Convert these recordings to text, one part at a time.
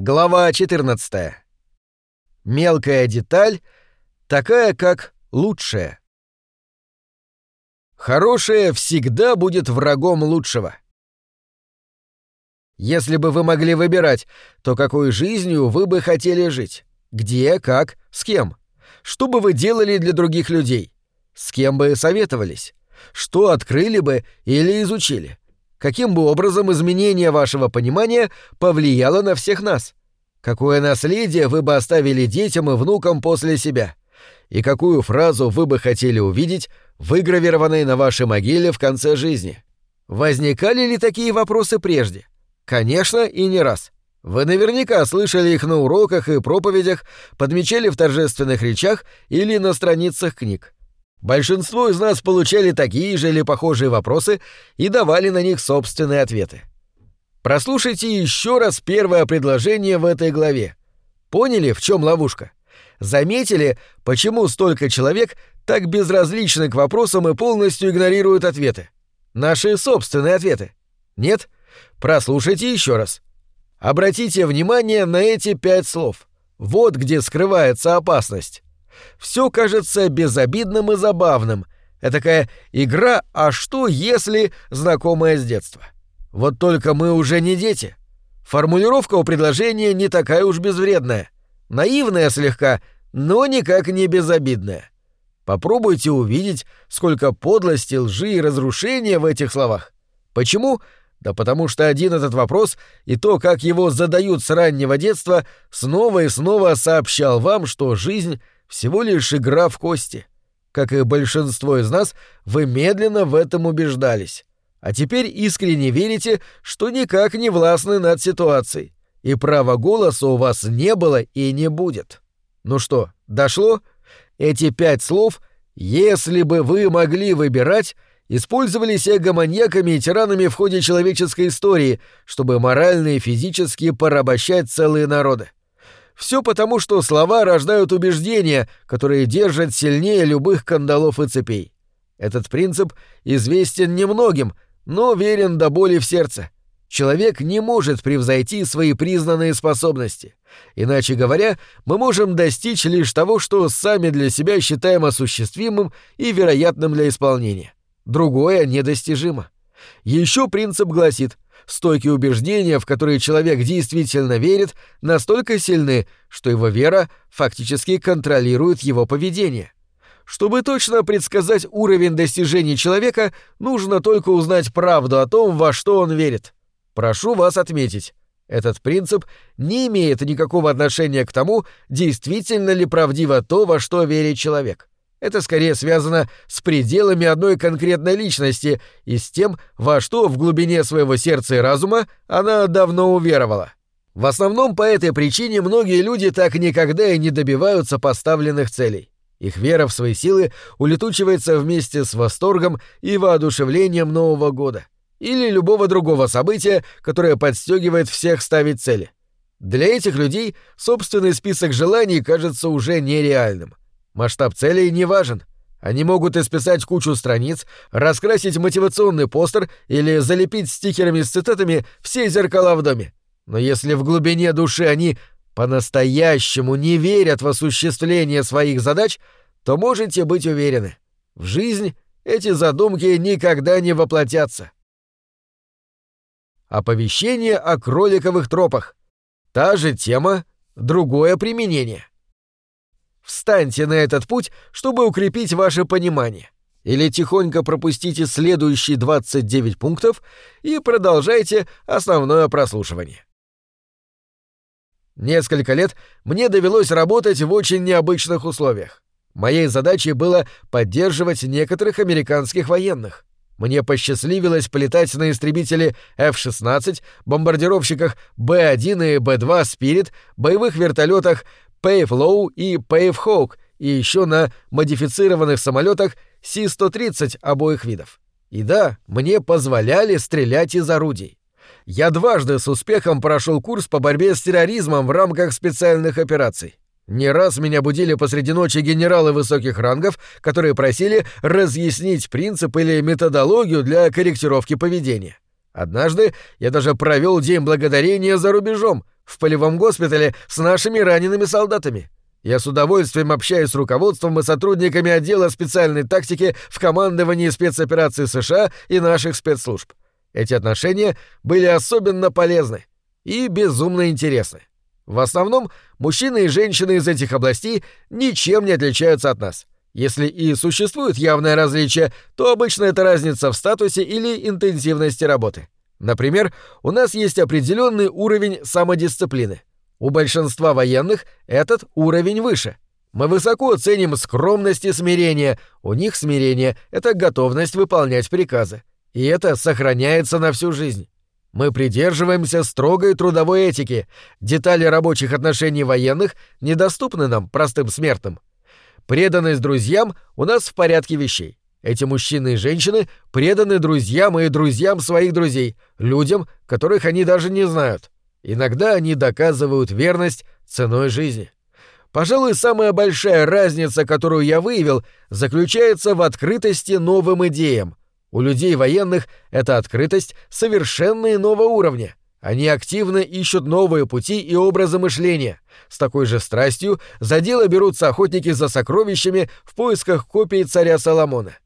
Глава 14. Мелкая деталь, такая как лучшая. Хорошее всегда будет врагом лучшего. Если бы вы могли выбирать, то какой жизнью вы бы хотели жить? Где, как, с кем? Что бы вы делали для других людей? С кем бы советовались? Что открыли бы или изучили? Каким бы образом изменение вашего понимания повлияло на всех нас? Какое наследие вы бы оставили детям и внукам после себя? И какую фразу вы бы хотели увидеть, выгравированной на вашей могиле в конце жизни? Возникали ли такие вопросы прежде? Конечно, и не раз. Вы наверняка слышали их на уроках и проповедях, подмечали в торжественных речах или на страницах книг. Большинство из нас получали такие же или похожие вопросы и давали на них собственные ответы. Прослушайте еще раз первое предложение в этой главе. Поняли, в чем ловушка? Заметили, почему столько человек так безразличны к вопросам и полностью игнорируют ответы? Наши собственные ответы. Нет? Прослушайте еще раз. Обратите внимание на эти пять слов. Вот где скрывается опасность. Все кажется безобидным и забавным. Это такая игра «А что, если...» знакомая с детства. Вот только мы уже не дети. Формулировка у предложения не такая уж безвредная. Наивная слегка, но никак не безобидная. Попробуйте увидеть, сколько подлости, лжи и разрушения в этих словах. Почему? Да потому что один этот вопрос и то, как его задают с раннего детства, снова и снова сообщал вам, что жизнь — всего лишь игра в кости. Как и большинство из нас, вы медленно в этом убеждались. А теперь искренне верите, что никак не властны над ситуацией. И права голоса у вас не было и не будет. Ну что, дошло? Эти пять слов, если бы вы могли выбирать, использовались эго-маньяками и тиранами в ходе человеческой истории, чтобы морально и физически порабощать целые народы. Все потому, что слова рождают убеждения, которые держат сильнее любых кандалов и цепей. Этот принцип известен немногим, но верен до боли в сердце. Человек не может превзойти свои признанные способности. Иначе говоря, мы можем достичь лишь того, что сами для себя считаем осуществимым и вероятным для исполнения. Другое недостижимо. Еще принцип гласит — Стойкие убеждения, в которые человек действительно верит, настолько сильны, что его вера фактически контролирует его поведение. Чтобы точно предсказать уровень достижений человека, нужно только узнать правду о том, во что он верит. Прошу вас отметить, этот принцип не имеет никакого отношения к тому, действительно ли правдиво то, во что верит человек. Это скорее связано с пределами одной конкретной личности и с тем, во что в глубине своего сердца и разума она давно уверовала. В основном по этой причине многие люди так никогда и не добиваются поставленных целей. Их вера в свои силы улетучивается вместе с восторгом и воодушевлением Нового года или любого другого события, которое подстегивает всех ставить цели. Для этих людей собственный список желаний кажется уже нереальным. Масштаб целей не важен. Они могут исписать кучу страниц, раскрасить мотивационный постер или залепить стикерами с цитатами все зеркала в доме. Но если в глубине души они по-настоящему не верят в осуществление своих задач, то можете быть уверены, в жизнь эти задумки никогда не воплотятся. Оповещение о кроликовых тропах. Та же тема, другое применение. Встаньте на этот путь, чтобы укрепить ваше понимание. Или тихонько пропустите следующие 29 пунктов и продолжайте основное прослушивание. Несколько лет мне довелось работать в очень необычных условиях. Моей задачей было поддерживать некоторых американских военных. Мне посчастливилось полетать на истребителе F-16, бомбардировщиках B-1 и B-2 Spirit, боевых вертолетах Pave Low и Pave Hawk и еще на модифицированных самолетах Си-130 обоих видов. И да, мне позволяли стрелять из орудий. Я дважды с успехом прошел курс по борьбе с терроризмом в рамках специальных операций. Не раз меня будили посреди ночи генералы высоких рангов, которые просили разъяснить принцип или методологию для корректировки поведения. Однажды я даже провел День Благодарения за рубежом, В полевом госпитале с нашими ранеными солдатами. Я с удовольствием общаюсь с руководством и сотрудниками отдела специальной тактики в командовании спецопераций США и наших спецслужб. Эти отношения были особенно полезны и безумно интересны. В основном мужчины и женщины из этих областей ничем не отличаются от нас. Если и существует явное различие, то обычно это разница в статусе или интенсивности работы. Например, у нас есть определенный уровень самодисциплины. У большинства военных этот уровень выше. Мы высоко ценим скромность и смирение. У них смирение — это готовность выполнять приказы. И это сохраняется на всю жизнь. Мы придерживаемся строгой трудовой этики. Детали рабочих отношений военных недоступны нам, простым смертным. Преданность друзьям у нас в порядке вещей. Эти мужчины и женщины преданы друзьям и друзьям своих друзей, людям, которых они даже не знают. Иногда они доказывают верность ценой жизни. Пожалуй, самая большая разница, которую я выявил, заключается в открытости новым идеям. У людей военных эта открытость совершенно иного уровня. Они активно ищут новые пути и образы мышления. С такой же страстью за дело берутся охотники за сокровищами в поисках копий царя Соломона.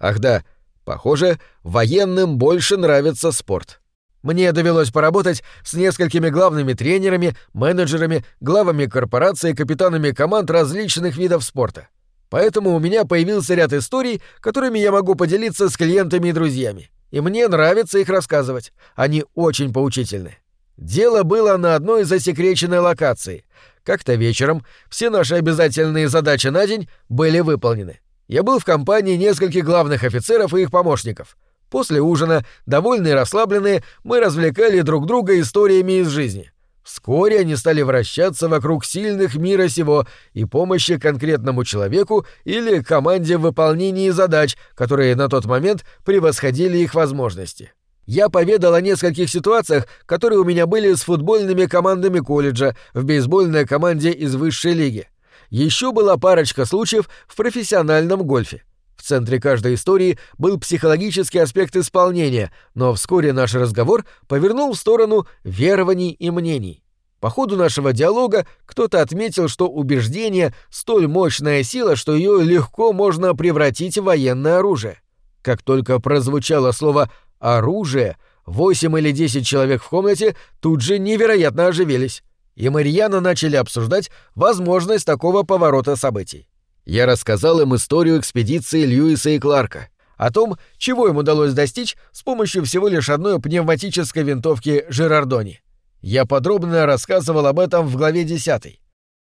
Ах да, похоже, военным больше нравится спорт. Мне довелось поработать с несколькими главными тренерами, менеджерами, главами корпораций и капитанами команд различных видов спорта. Поэтому у меня появился ряд историй, которыми я могу поделиться с клиентами и друзьями. И мне нравится их рассказывать. Они очень поучительны. Дело было на одной засекреченной локации. Как-то вечером все наши обязательные задачи на день были выполнены. Я был в компании нескольких главных офицеров и их помощников — После ужина, довольные и расслабленные, мы развлекали друг друга историями из жизни. Вскоре они стали вращаться вокруг сильных мира сего и помощи конкретному человеку или команде в выполнении задач, которые на тот момент превосходили их возможности. Я поведал о нескольких ситуациях, которые у меня были с футбольными командами колледжа, в бейсбольной команде из высшей лиги. Еще была парочка случаев в профессиональном гольфе. В центре каждой истории был психологический аспект исполнения, но вскоре наш разговор повернул в сторону верований и мнений. По ходу нашего диалога кто-то отметил, что убеждение — столь мощная сила, что ее легко можно превратить в военное оружие. Как только прозвучало слово «оружие», восемь или десять человек в комнате тут же невероятно оживились, и Марьяна начали обсуждать возможность такого поворота событий. Я рассказал им историю экспедиции Льюиса и Кларка, о том, чего им удалось достичь с помощью всего лишь одной пневматической винтовки Жерардони. Я подробно рассказывал об этом в главе 10.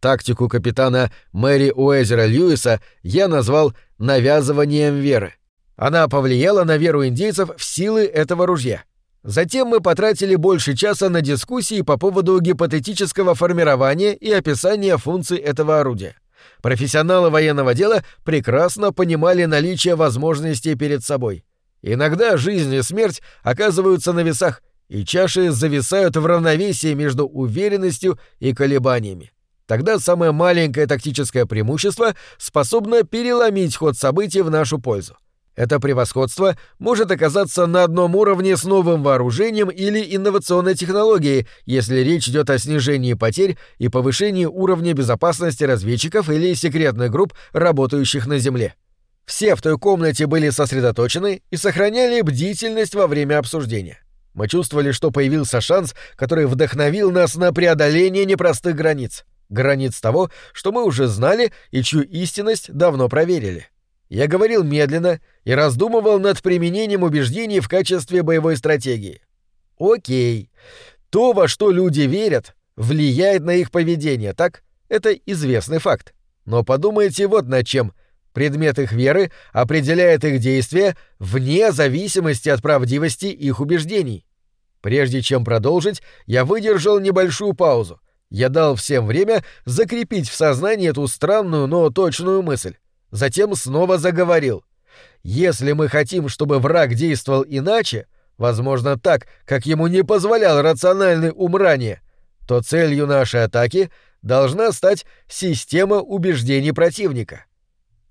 Тактику капитана Мэри Уэзера Льюиса я назвал «навязыванием веры». Она повлияла на веру индейцев в силы этого ружья. Затем мы потратили больше часа на дискуссии по поводу гипотетического формирования и описания функций этого орудия. Профессионалы военного дела прекрасно понимали наличие возможностей перед собой. Иногда жизнь и смерть оказываются на весах, и чаши зависают в равновесии между уверенностью и колебаниями. Тогда самое маленькое тактическое преимущество способно переломить ход событий в нашу пользу. Это превосходство может оказаться на одном уровне с новым вооружением или инновационной технологией, если речь идет о снижении потерь и повышении уровня безопасности разведчиков или секретных групп, работающих на Земле. Все в той комнате были сосредоточены и сохраняли бдительность во время обсуждения. Мы чувствовали, что появился шанс, который вдохновил нас на преодоление непростых границ. Границ того, что мы уже знали и чью истинность давно проверили. Я говорил медленно и раздумывал над применением убеждений в качестве боевой стратегии. Окей. То, во что люди верят, влияет на их поведение, так? Это известный факт. Но подумайте вот над чем. Предмет их веры определяет их действия вне зависимости от правдивости их убеждений. Прежде чем продолжить, я выдержал небольшую паузу. Я дал всем время закрепить в сознании эту странную, но точную мысль. Затем снова заговорил. «Если мы хотим, чтобы враг действовал иначе, возможно так, как ему не позволял рациональный ум ранее, то целью нашей атаки должна стать система убеждений противника.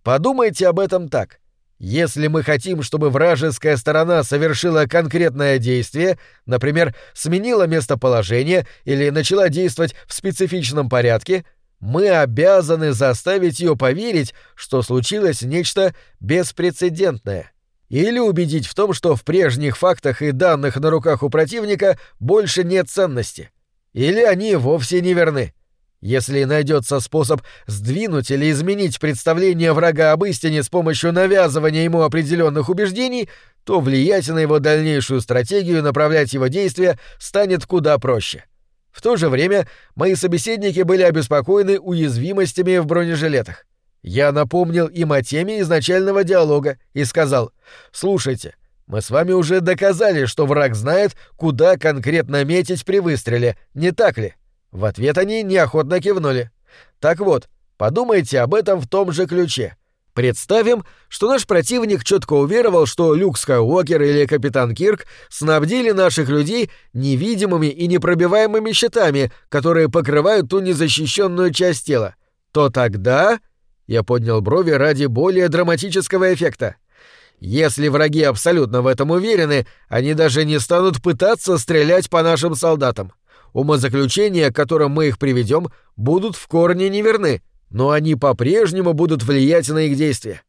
Подумайте об этом так. Если мы хотим, чтобы вражеская сторона совершила конкретное действие, например, сменила местоположение или начала действовать в специфичном порядке, мы обязаны заставить ее поверить, что случилось нечто беспрецедентное. Или убедить в том, что в прежних фактах и данных на руках у противника больше нет ценности. Или они вовсе не верны. Если найдется способ сдвинуть или изменить представление врага об истине с помощью навязывания ему определенных убеждений, то влиять на его дальнейшую стратегию и направлять его действия станет куда проще. В то же время мои собеседники были обеспокоены уязвимостями в бронежилетах. Я напомнил им о теме изначального диалога и сказал «Слушайте, мы с вами уже доказали, что враг знает, куда конкретно метить при выстреле, не так ли?» В ответ они неохотно кивнули. Так вот, подумайте об этом в том же ключе. Представим, что наш противник четко уверовал, что Люк Скайуокер или Капитан Кирк снабдили наших людей невидимыми и непробиваемыми щитами, которые покрывают ту незащищенную часть тела. То тогда... Я поднял брови ради более драматического эффекта. Если враги абсолютно в этом уверены, они даже не станут пытаться стрелять по нашим солдатам. Умозаключения, к которым мы их приведем, будут в корне неверны, но они по-прежнему будут влиять на их действия.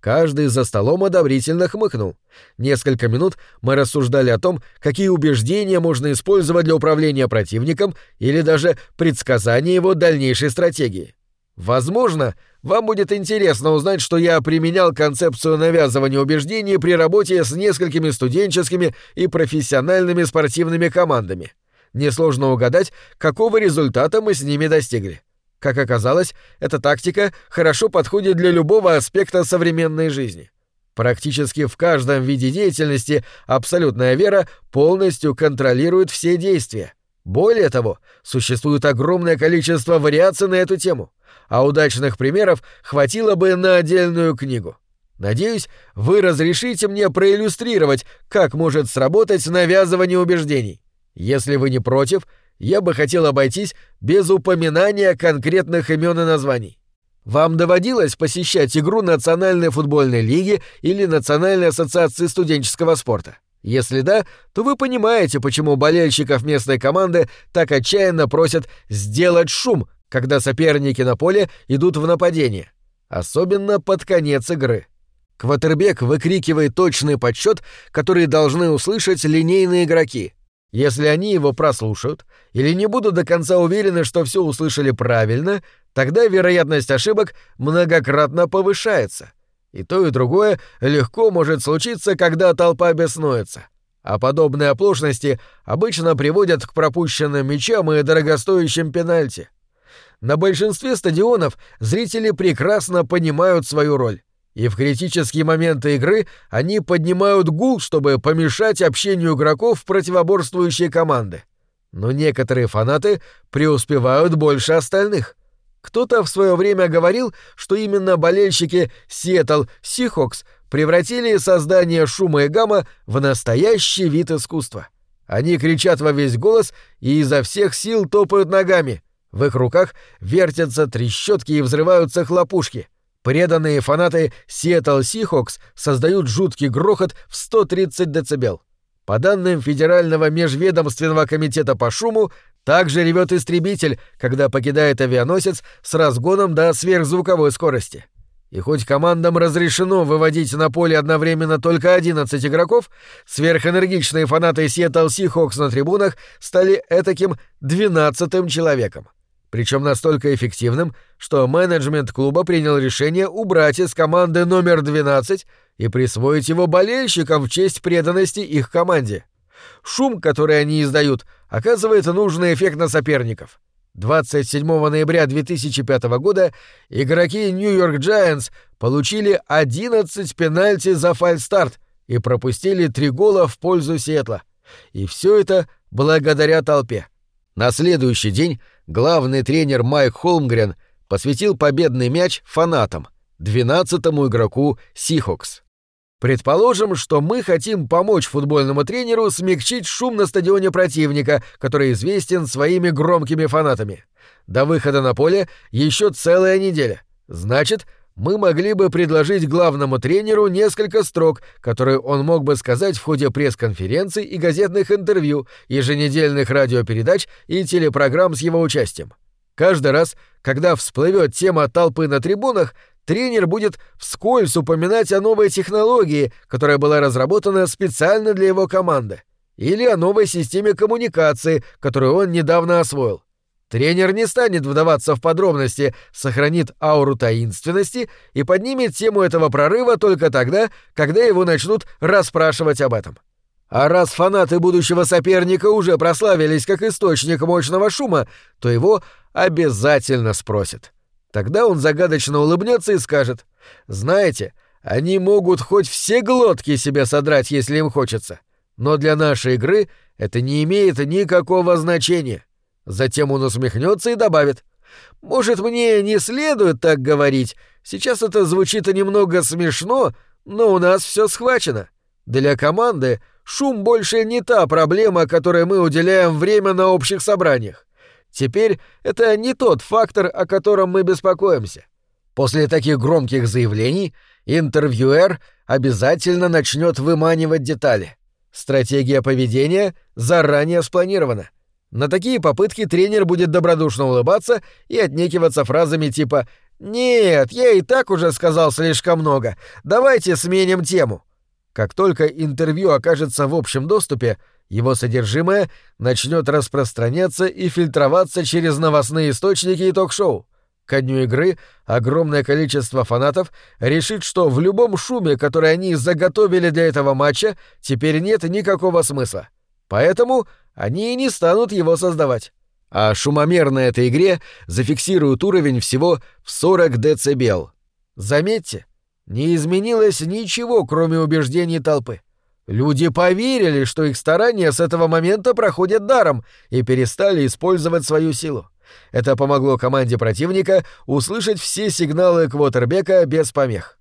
Каждый за столом одобрительно хмыкнул. Несколько минут мы рассуждали о том, какие убеждения можно использовать для управления противником или даже предсказания его дальнейшей стратегии. Возможно, вам будет интересно узнать, что я применял концепцию навязывания убеждений при работе с несколькими студенческими и профессиональными спортивными командами — несложно угадать, какого результата мы с ними достигли. Как оказалось, эта тактика хорошо подходит для любого аспекта современной жизни. Практически в каждом виде деятельности абсолютная вера полностью контролирует все действия. Более того, существует огромное количество вариаций на эту тему, а удачных примеров хватило бы на отдельную книгу. Надеюсь, вы разрешите мне проиллюстрировать, как может сработать навязывание убеждений. Если вы не против, я бы хотел обойтись без упоминания конкретных имен и названий. Вам доводилось посещать игру Национальной футбольной лиги или Национальной ассоциации студенческого спорта? Если да, то вы понимаете, почему болельщиков местной команды так отчаянно просят сделать шум, когда соперники на поле идут в нападение. Особенно под конец игры. Квотербек выкрикивает точный подсчет, который должны услышать линейные игроки — если они его прослушают или не будут до конца уверены, что все услышали правильно, тогда вероятность ошибок многократно повышается. И то, и другое легко может случиться, когда толпа беснуется. А подобные оплошности обычно приводят к пропущенным мячам и дорогостоящим пенальти. На большинстве стадионов зрители прекрасно понимают свою роль и в критические моменты игры они поднимают гул, чтобы помешать общению игроков в противоборствующие команды. Но некоторые фанаты преуспевают больше остальных. Кто-то в свое время говорил, что именно болельщики Сиэтл Сихокс превратили создание шума и гамма в настоящий вид искусства. Они кричат во весь голос и изо всех сил топают ногами. В их руках вертятся трещотки и взрываются хлопушки — Преданные фанаты Seattle Seahawks создают жуткий грохот в 130 дБ. По данным Федерального межведомственного комитета по шуму, также ревет истребитель, когда покидает авианосец с разгоном до сверхзвуковой скорости. И хоть командам разрешено выводить на поле одновременно только 11 игроков, сверхэнергичные фанаты Seattle Seahawks на трибунах стали этаким 12-м человеком причем настолько эффективным, что менеджмент клуба принял решение убрать из команды номер 12 и присвоить его болельщикам в честь преданности их команде. Шум, который они издают, оказывает нужный эффект на соперников. 27 ноября 2005 года игроки Нью-Йорк Giants получили 11 пенальти за фальстарт и пропустили три гола в пользу Сиэтла. И все это благодаря толпе. На следующий день главный тренер Майк Холмгрен посвятил победный мяч фанатам, двенадцатому игроку Сихокс. Предположим, что мы хотим помочь футбольному тренеру смягчить шум на стадионе противника, который известен своими громкими фанатами. До выхода на поле еще целая неделя. Значит, мы могли бы предложить главному тренеру несколько строк, которые он мог бы сказать в ходе пресс-конференций и газетных интервью, еженедельных радиопередач и телепрограмм с его участием. Каждый раз, когда всплывет тема толпы на трибунах, тренер будет вскользь упоминать о новой технологии, которая была разработана специально для его команды, или о новой системе коммуникации, которую он недавно освоил. Тренер не станет вдаваться в подробности, сохранит ауру таинственности и поднимет тему этого прорыва только тогда, когда его начнут расспрашивать об этом. А раз фанаты будущего соперника уже прославились как источник мощного шума, то его обязательно спросят. Тогда он загадочно улыбнется и скажет «Знаете, они могут хоть все глотки себе содрать, если им хочется, но для нашей игры это не имеет никакого значения». Затем он усмехнется и добавит. «Может, мне не следует так говорить. Сейчас это звучит немного смешно, но у нас все схвачено. Для команды шум больше не та проблема, которой мы уделяем время на общих собраниях. Теперь это не тот фактор, о котором мы беспокоимся. После таких громких заявлений интервьюер обязательно начнет выманивать детали. Стратегия поведения заранее спланирована. На такие попытки тренер будет добродушно улыбаться и отнекиваться фразами типа «Нет, я и так уже сказал слишком много. Давайте сменим тему». Как только интервью окажется в общем доступе, его содержимое начнет распространяться и фильтроваться через новостные источники и ток-шоу. Ко дню игры огромное количество фанатов решит, что в любом шуме, который они заготовили для этого матча, теперь нет никакого смысла. Поэтому они и не станут его создавать. А шумомер на этой игре зафиксирует уровень всего в 40 дБ. Заметьте, не изменилось ничего, кроме убеждений толпы. Люди поверили, что их старания с этого момента проходят даром и перестали использовать свою силу. Это помогло команде противника услышать все сигналы квотербека без помех.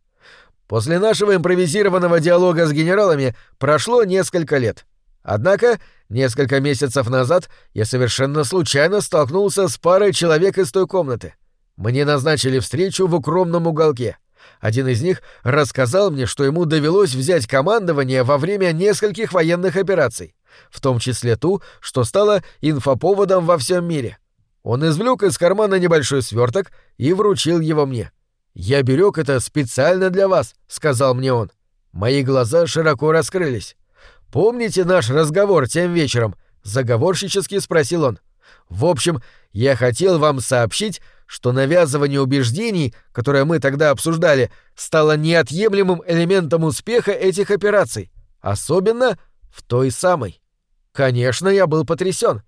После нашего импровизированного диалога с генералами прошло несколько лет. Однако Несколько месяцев назад я совершенно случайно столкнулся с парой человек из той комнаты. Мне назначили встречу в укромном уголке. Один из них рассказал мне, что ему довелось взять командование во время нескольких военных операций, в том числе ту, что стала инфоповодом во всем мире. Он извлек из кармана небольшой сверток и вручил его мне. «Я берег это специально для вас», — сказал мне он. Мои глаза широко раскрылись. Помните наш разговор тем вечером? заговорщически спросил он. В общем, я хотел вам сообщить, что навязывание убеждений, которое мы тогда обсуждали, стало неотъемлемым элементом успеха этих операций, особенно в той самой. Конечно, я был потрясен,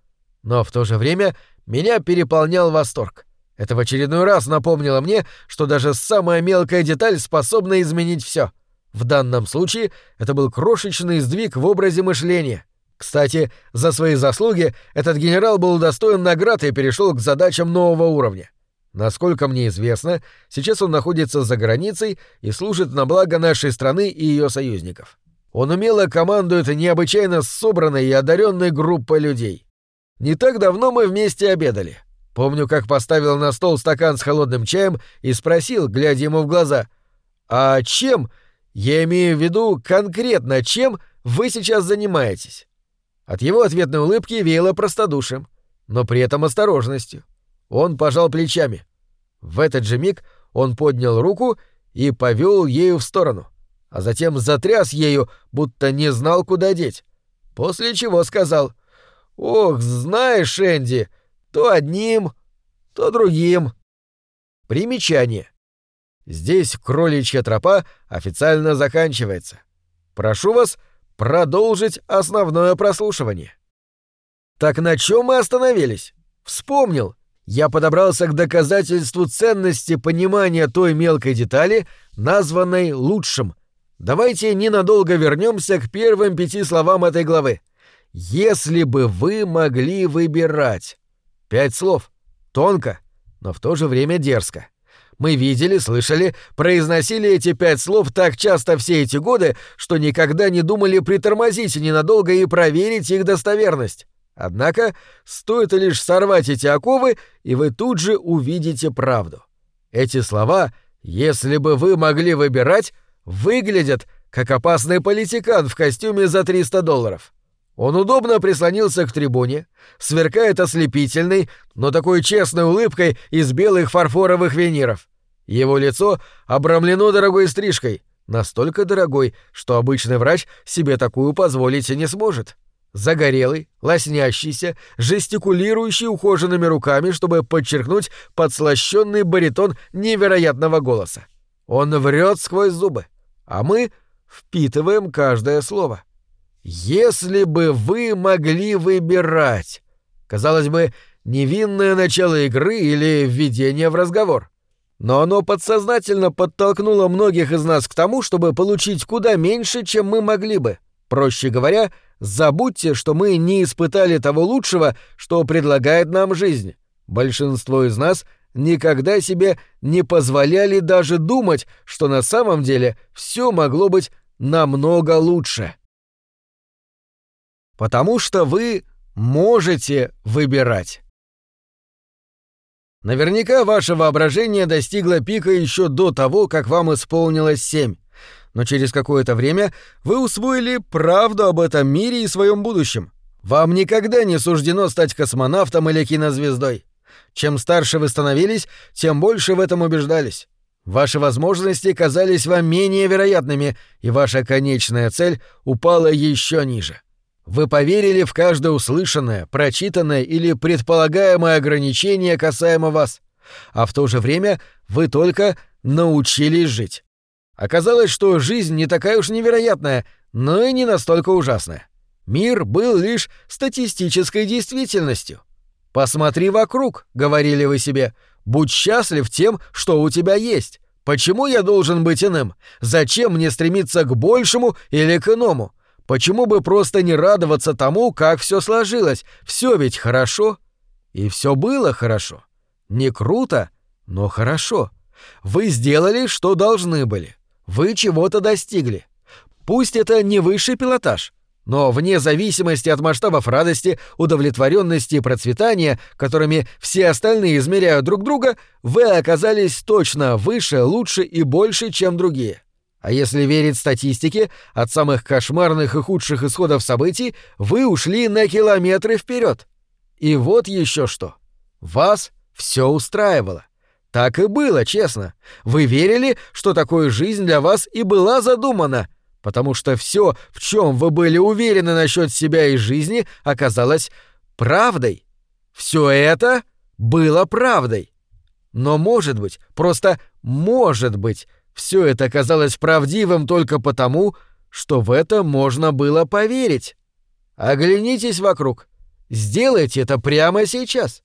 но в то же время меня переполнял восторг. Это в очередной раз напомнило мне, что даже самая мелкая деталь способна изменить все. В данном случае это был крошечный сдвиг в образе мышления. Кстати, за свои заслуги этот генерал был удостоен наград и перешел к задачам нового уровня. Насколько мне известно, сейчас он находится за границей и служит на благо нашей страны и ее союзников. Он умело командует необычайно собранной и одаренной группой людей. Не так давно мы вместе обедали. Помню, как поставил на стол стакан с холодным чаем и спросил, глядя ему в глаза, «А чем я имею в виду конкретно, чем вы сейчас занимаетесь. От его ответной улыбки веяло простодушием, но при этом осторожностью. Он пожал плечами. В этот же миг он поднял руку и повел ею в сторону, а затем затряс ею, будто не знал, куда деть. После чего сказал «Ох, знаешь, Энди, то одним, то другим». Примечание. Здесь кроличья тропа официально заканчивается. Прошу вас продолжить основное прослушивание. Так на чем мы остановились? Вспомнил. Я подобрался к доказательству ценности понимания той мелкой детали, названной лучшим. Давайте ненадолго вернемся к первым пяти словам этой главы. Если бы вы могли выбирать. Пять слов. Тонко, но в то же время дерзко. Мы видели, слышали, произносили эти пять слов так часто все эти годы, что никогда не думали притормозить ненадолго и проверить их достоверность. Однако, стоит лишь сорвать эти оковы, и вы тут же увидите правду. Эти слова если бы вы могли выбирать, выглядят как опасный политикан в костюме за 300 долларов. Он удобно прислонился к трибуне, сверкает ослепительной, но такой честной улыбкой из белых фарфоровых виниров. Его лицо обрамлено дорогой стрижкой, настолько дорогой, что обычный врач себе такую позволить не сможет. Загорелый, лоснящийся, жестикулирующий ухоженными руками, чтобы подчеркнуть подслащенный баритон невероятного голоса. Он врет сквозь зубы, а мы впитываем каждое слово. Если бы вы могли выбирать, казалось бы, невинное начало игры или введение в разговор. Но оно подсознательно подтолкнуло многих из нас к тому, чтобы получить куда меньше, чем мы могли бы. Проще говоря, забудьте, что мы не испытали того лучшего, что предлагает нам жизнь. Большинство из нас никогда себе не позволяли даже думать, что на самом деле все могло быть намного лучше. Потому что вы можете выбирать. Наверняка ваше воображение достигло пика еще до того, как вам исполнилось семь но через какое-то время вы усвоили правду об этом мире и своем будущем. Вам никогда не суждено стать космонавтом или кинозвездой. Чем старше вы становились, тем больше в этом убеждались. Ваши возможности казались вам менее вероятными, и ваша конечная цель упала еще ниже. Вы поверили в каждое услышанное, прочитанное или предполагаемое ограничение касаемо вас, а в то же время вы только научились жить. Оказалось, что жизнь не такая уж невероятная, но и не настолько ужасная. Мир был лишь статистической действительностью. «Посмотри вокруг», — говорили вы себе, — «будь счастлив тем, что у тебя есть. Почему я должен быть иным? Зачем мне стремиться к большему или к иному? Почему бы просто не радоваться тому, как все сложилось? Все ведь хорошо». И все было хорошо. Не круто, но хорошо. Вы сделали, что должны были. Вы чего-то достигли. Пусть это не высший пилотаж, но вне зависимости от масштабов радости, удовлетворенности и процветания, которыми все остальные измеряют друг друга, вы оказались точно выше, лучше и больше, чем другие. А если верить статистике, от самых кошмарных и худших исходов событий вы ушли на километры вперед. И вот еще что. Вас все устраивало. Так и было, честно. Вы верили, что такая жизнь для вас и была задумана, потому что все, в чем вы были уверены насчет себя и жизни, оказалось правдой. Все это было правдой. Но может быть, просто может быть, все это оказалось правдивым только потому, что в это можно было поверить. Оглянитесь вокруг. Сделайте это прямо сейчас.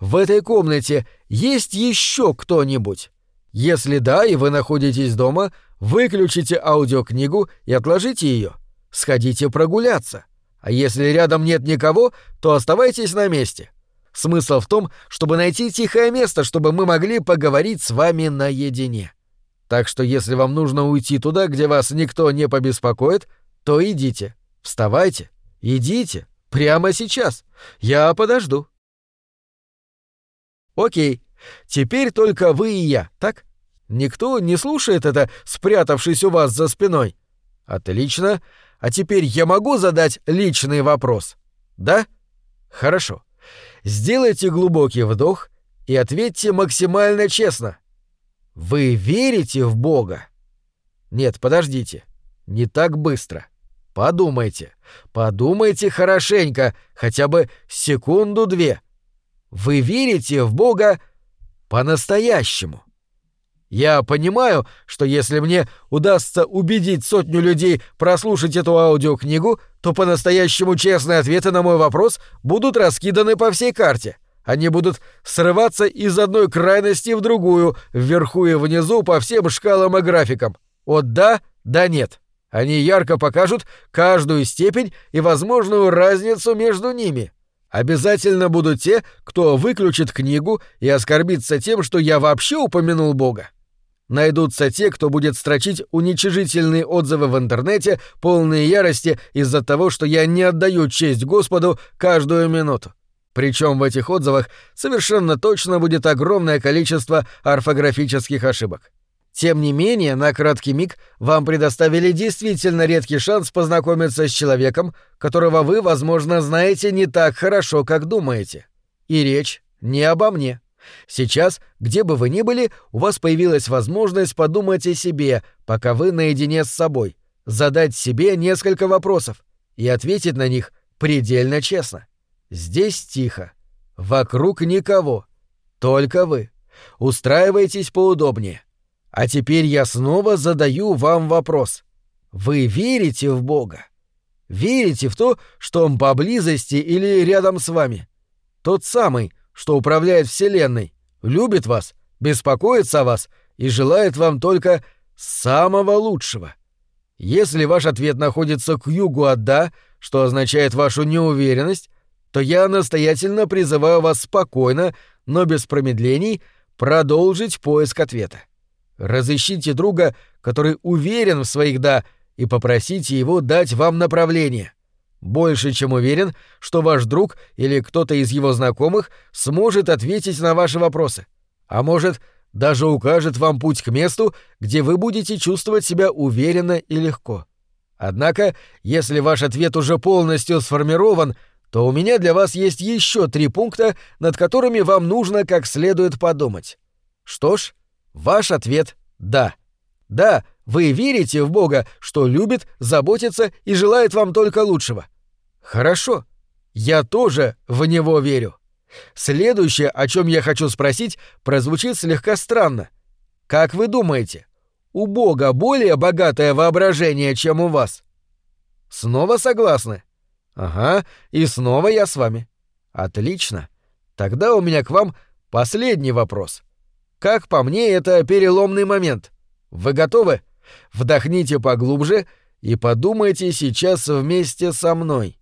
В этой комнате есть еще кто-нибудь? Если да, и вы находитесь дома, выключите аудиокнигу и отложите ее. Сходите прогуляться. А если рядом нет никого, то оставайтесь на месте. Смысл в том, чтобы найти тихое место, чтобы мы могли поговорить с вами наедине. Так что если вам нужно уйти туда, где вас никто не побеспокоит, то идите. Вставайте. Идите. Прямо сейчас. Я подожду. Окей, теперь только вы и я, так? Никто не слушает это, спрятавшись у вас за спиной? Отлично. А теперь я могу задать личный вопрос? Да? Хорошо. Сделайте глубокий вдох и ответьте максимально честно. Вы верите в Бога? Нет, подождите. Не так быстро. Подумайте. Подумайте хорошенько, хотя бы секунду-две. Вы верите в Бога по-настоящему. Я понимаю, что если мне удастся убедить сотню людей прослушать эту аудиокнигу, то по-настоящему честные ответы на мой вопрос будут раскиданы по всей карте. Они будут срываться из одной крайности в другую, вверху и внизу по всем шкалам и графикам. От «да» до «нет». Они ярко покажут каждую степень и возможную разницу между ними. Обязательно будут те, кто выключит книгу и оскорбится тем, что я вообще упомянул Бога. Найдутся те, кто будет строчить уничижительные отзывы в интернете, полные ярости из-за того, что я не отдаю честь Господу каждую минуту. Причем в этих отзывах совершенно точно будет огромное количество орфографических ошибок. Тем не менее, на краткий миг вам предоставили действительно редкий шанс познакомиться с человеком, которого вы, возможно, знаете не так хорошо, как думаете. И речь не обо мне. Сейчас, где бы вы ни были, у вас появилась возможность подумать о себе, пока вы наедине с собой, задать себе несколько вопросов и ответить на них предельно честно. Здесь тихо. Вокруг никого. Только вы. Устраивайтесь поудобнее. А теперь я снова задаю вам вопрос. Вы верите в Бога? Верите в то, что Он поблизости или рядом с вами? Тот самый, что управляет Вселенной, любит вас, беспокоится о вас и желает вам только самого лучшего. Если ваш ответ находится к югу от «да», что означает вашу неуверенность, то я настоятельно призываю вас спокойно, но без промедлений, продолжить поиск ответа. Разыщите друга, который уверен в своих «да», и попросите его дать вам направление. Больше чем уверен, что ваш друг или кто-то из его знакомых сможет ответить на ваши вопросы. А может, даже укажет вам путь к месту, где вы будете чувствовать себя уверенно и легко. Однако, если ваш ответ уже полностью сформирован, то у меня для вас есть еще три пункта, над которыми вам нужно как следует подумать. Что ж, Ваш ответ — да. Да, вы верите в Бога, что любит, заботится и желает вам только лучшего. Хорошо. Я тоже в Него верю. Следующее, о чем я хочу спросить, прозвучит слегка странно. Как вы думаете, у Бога более богатое воображение, чем у вас? Снова согласны? Ага, и снова я с вами. Отлично. Тогда у меня к вам последний вопрос. Как по мне, это переломный момент. Вы готовы? Вдохните поглубже и подумайте сейчас вместе со мной.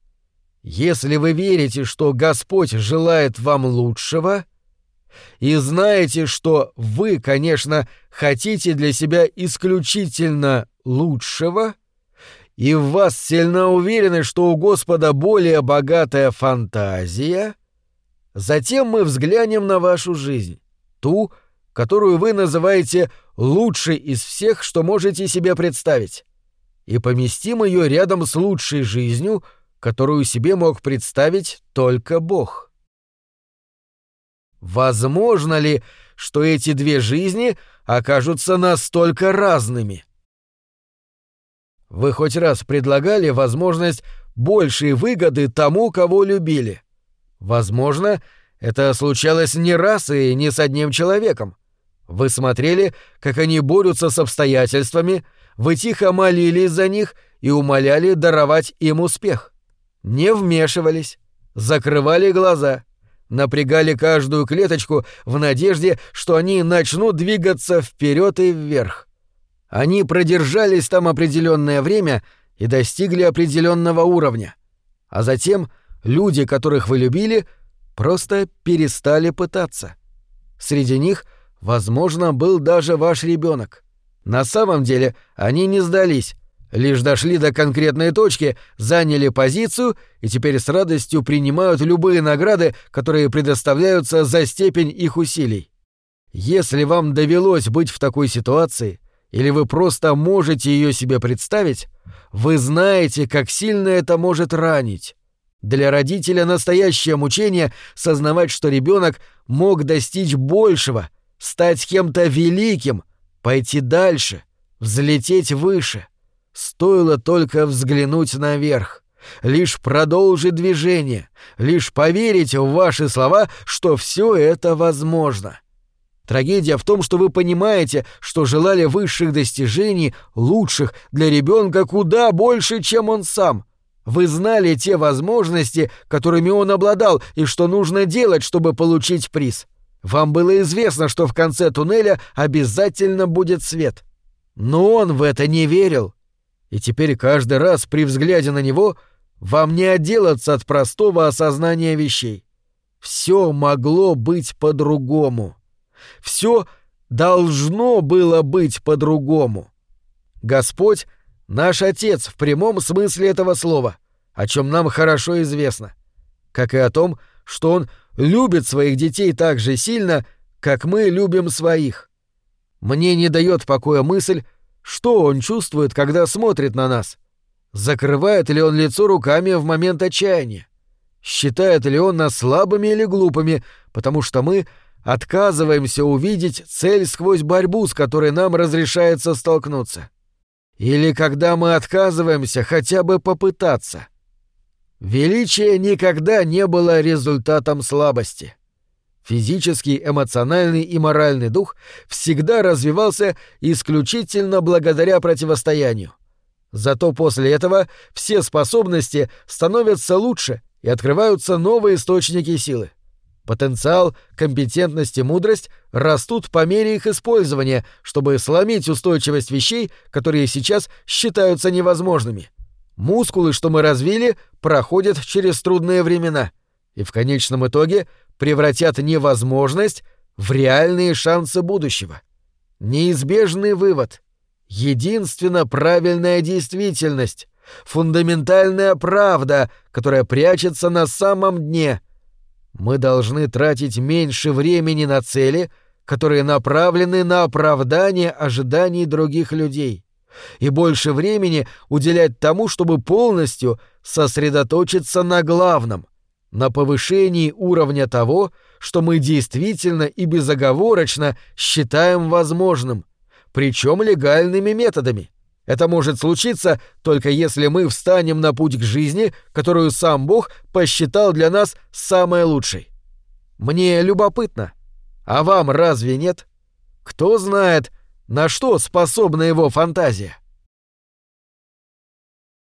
Если вы верите, что Господь желает вам лучшего, и знаете, что вы, конечно, хотите для себя исключительно лучшего, и в вас сильно уверены, что у Господа более богатая фантазия, затем мы взглянем на вашу жизнь, ту, которую вы называете лучшей из всех, что можете себе представить, и поместим ее рядом с лучшей жизнью, которую себе мог представить только Бог. Возможно ли, что эти две жизни окажутся настолько разными? Вы хоть раз предлагали возможность большей выгоды тому, кого любили? Возможно, это случалось не раз и не с одним человеком. Вы смотрели, как они борются с обстоятельствами, вы тихо молились за них и умоляли даровать им успех. Не вмешивались, закрывали глаза, напрягали каждую клеточку в надежде, что они начнут двигаться вперед и вверх. Они продержались там определенное время и достигли определенного уровня. А затем люди, которых вы любили, просто перестали пытаться. Среди них — Возможно, был даже ваш ребенок. На самом деле они не сдались, лишь дошли до конкретной точки, заняли позицию и теперь с радостью принимают любые награды, которые предоставляются за степень их усилий. Если вам довелось быть в такой ситуации, или вы просто можете ее себе представить, вы знаете, как сильно это может ранить. Для родителя настоящее мучение сознавать, что ребенок мог достичь большего — стать кем-то великим, пойти дальше, взлететь выше. Стоило только взглянуть наверх, лишь продолжить движение, лишь поверить в ваши слова, что все это возможно. Трагедия в том, что вы понимаете, что желали высших достижений, лучших для ребенка куда больше, чем он сам. Вы знали те возможности, которыми он обладал, и что нужно делать, чтобы получить приз. Вам было известно, что в конце туннеля обязательно будет свет. Но он в это не верил. И теперь каждый раз при взгляде на него вам не отделаться от простого осознания вещей. Все могло быть по-другому. Все должно было быть по-другому. Господь — наш Отец в прямом смысле этого слова, о чем нам хорошо известно, как и о том, что Он — любит своих детей так же сильно, как мы любим своих. Мне не дает покоя мысль, что он чувствует, когда смотрит на нас. Закрывает ли он лицо руками в момент отчаяния? Считает ли он нас слабыми или глупыми, потому что мы отказываемся увидеть цель сквозь борьбу, с которой нам разрешается столкнуться? Или когда мы отказываемся хотя бы попытаться? Величие никогда не было результатом слабости. Физический, эмоциональный и моральный дух всегда развивался исключительно благодаря противостоянию. Зато после этого все способности становятся лучше и открываются новые источники силы. Потенциал, компетентность и мудрость растут по мере их использования, чтобы сломить устойчивость вещей, которые сейчас считаются невозможными. Мускулы, что мы развили, проходят через трудные времена и в конечном итоге превратят невозможность в реальные шансы будущего. Неизбежный вывод. Единственно правильная действительность. Фундаментальная правда, которая прячется на самом дне — мы должны тратить меньше времени на цели, которые направлены на оправдание ожиданий других людей, и больше времени уделять тому, чтобы полностью сосредоточиться на главном, на повышении уровня того, что мы действительно и безоговорочно считаем возможным, причем легальными методами. Это может случиться только если мы встанем на путь к жизни, которую сам Бог посчитал для нас самой лучшей. Мне любопытно. А вам разве нет? Кто знает, на что способна его фантазия?